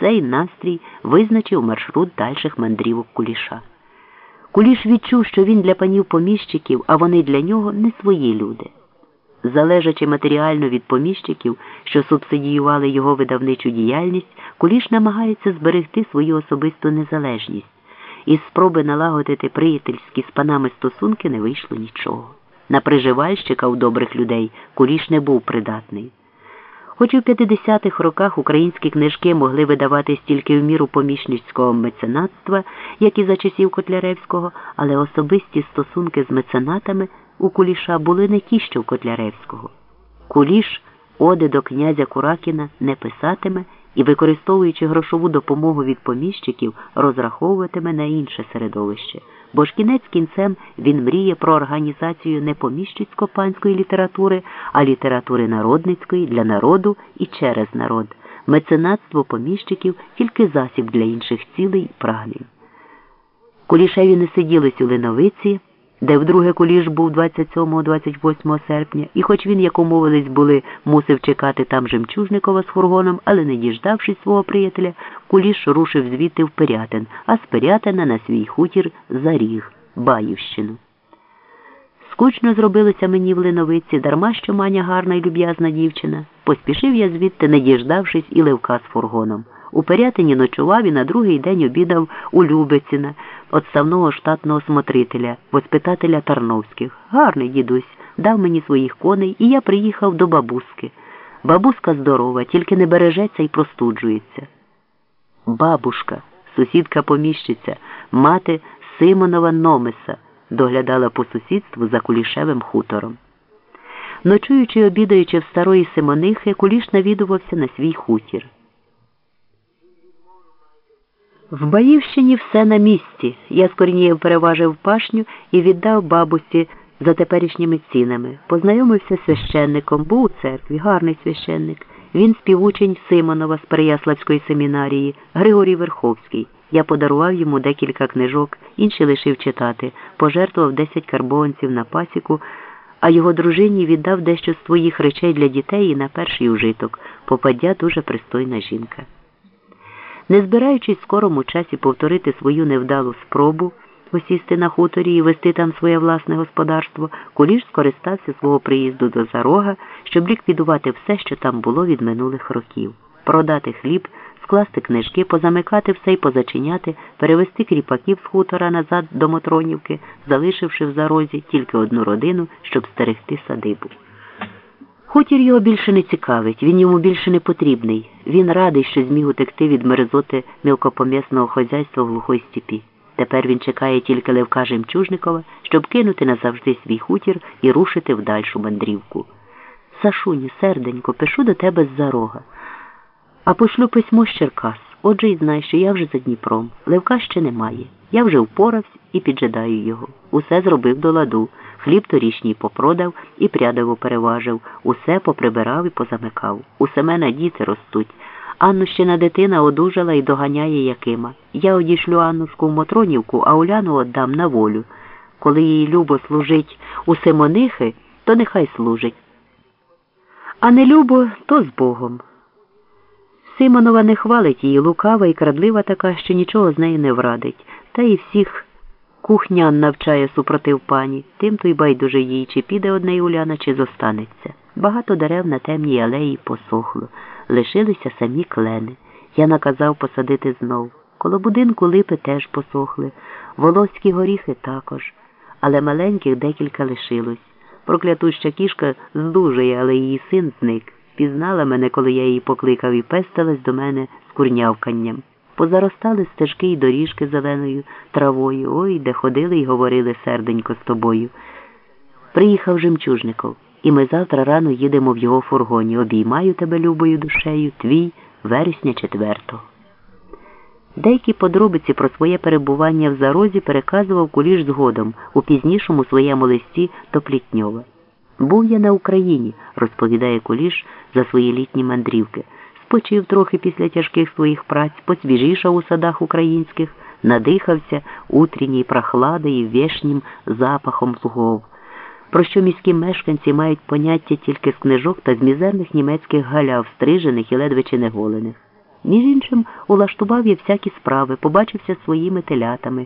Цей настрій визначив маршрут дальших мандрівок куліша. Куліш відчув, що він для панів поміщиків, а вони для нього не свої люди. Залежачи матеріально від поміщиків, що субсидіювали його видавничу діяльність, куліш намагається зберегти свою особисту незалежність. Із спроби налагодити приятельські з панами стосунки не вийшло нічого. На приживальщика у добрих людей куліш не був придатний. Хоч у 50-х роках українські книжки могли видаватись тільки в міру помічницького меценатства, як і за часів Котляревського, але особисті стосунки з меценатами у Куліша були не ті, що в Котляревського. Куліш оди до князя Куракіна не писатиме і, використовуючи грошову допомогу від поміщиків, розраховуватиме на інше середовище. Бо ж кінець кінцем він мріє про організацію не поміщицько-панської літератури, а літератури народницької для народу і через народ. Меценатство поміщиків тільки засіб для інших цілей і прагнень. Кулішеві не сиділись у Линовиці де вдруге куліш був 27-28 серпня, і хоч він, як умовились були, мусив чекати там Жемчужникова з фургоном, але не діждавшись свого приятеля, куліш рушив звідти в Пирятин, а з Пирятина на свій хутір Заріг, Баївщину. Скучно зробилося мені в линовиці, дарма що маня гарна і люб'язна дівчина. Поспішив я звідти, не діждавшись, і Левка з фургоном. У Пирятині ночував і на другий день обідав у Любецина, отставного штатного смотрителя, воспитателя Тарновських. Гарний дідусь, дав мені своїх коней, і я приїхав до бабуски. Бабуска здорова, тільки не бережеться і простуджується. Бабушка, сусідка поміщиця, мати Симонова Номеса, доглядала по сусідству за кулішевим хутором. Ночуючи і обідаючи в старої Симонихи, куліш навідувався на свій хутір. В Баївщині все на місці. Я з Корнієв переважив пашню і віддав бабусі за теперішніми цінами. Познайомився з священником, був у церкві, гарний священник. Він співучень Симонова з Переяславської семінарії, Григорій Верховський. Я подарував йому декілька книжок, інші лишив читати, пожертвував 10 карбованців на пасіку, а його дружині віддав дещо з своїх речей для дітей і на перший ужиток. Попадя дуже пристойна жінка. Не збираючись в скорому часі повторити свою невдалу спробу осісти на хуторі і вести там своє власне господарство, Куліш скористався свого приїзду до Зарога, щоб ліквідувати все, що там було від минулих років, продати хліб, скласти книжки, позамикати все і позачиняти, перевести кріпаків з хутора назад до Мотронівки, залишивши в зарозі тільки одну родину, щоб стерегти садибу. Хутір його більше не цікавить, він йому більше не потрібний. Він радий, що зміг утекти від мерзоти мілкопомісного хазяйства в глухой степі. Тепер він чекає тільки Левка Жемчужникова, щоб кинути назавжди свій хутір і рушити в дальшу мандрівку. Сашуню, серденько, пишу до тебе з за рога. А пошлю письмо з Черкас. Отже й знай, що я вже за Дніпром. Левка ще немає. Я вже впорався і піджидаю його. Усе зробив до ладу. Хліб торішній попродав і прядиво переважив, усе поприбирав і позамикав. У Семена діти ростуть. Анну ще на дитина одужала і доганяє Якима. Я одішлю Аннушку в Мотронівку, а Уляну отдам на волю. Коли їй любо служить у Симонихи, то нехай служить. А не любо, то з Богом. Симонова не хвалить її лукава і крадлива така, що нічого з нею не врадить, та і всіх. Кухнян навчає супротив пані, тим то й байдуже їй, чи піде одне Уляна, чи зостанеться. Багато дерев на темній алеї посохло, лишилися самі клени. Я наказав посадити знов. Коло будинку липи теж посохли, волоські горіхи також, але маленьких декілька лишилось. Проклятуща кішка здужує, але її син зник. Пізнала мене, коли я її покликав, і пестилась до мене з курнявканням. Позаростали стежки й доріжки зеленою травою, ой, де ходили й говорили серденько з тобою. Приїхав Жемчужников, і ми завтра рано їдемо в його фургоні. Обіймаю тебе любою душею, твій вересня четвертого. Деякі подробиці про своє перебування в зарозі переказував куліш згодом у пізнішому своєму листі до Плітньова. Був я на Україні, розповідає куліш за свої літні мандрівки спочив трохи після тяжких своїх праць, посвіжішав у садах українських, надихався утрінній прохлади і вешнім запахом лугов, про що міські мешканці мають поняття тільки з книжок та з мізерних німецьких галяв, стрижених і ледве чи неголених. Між іншим, улаштував я всякі справи, побачився своїми телятами.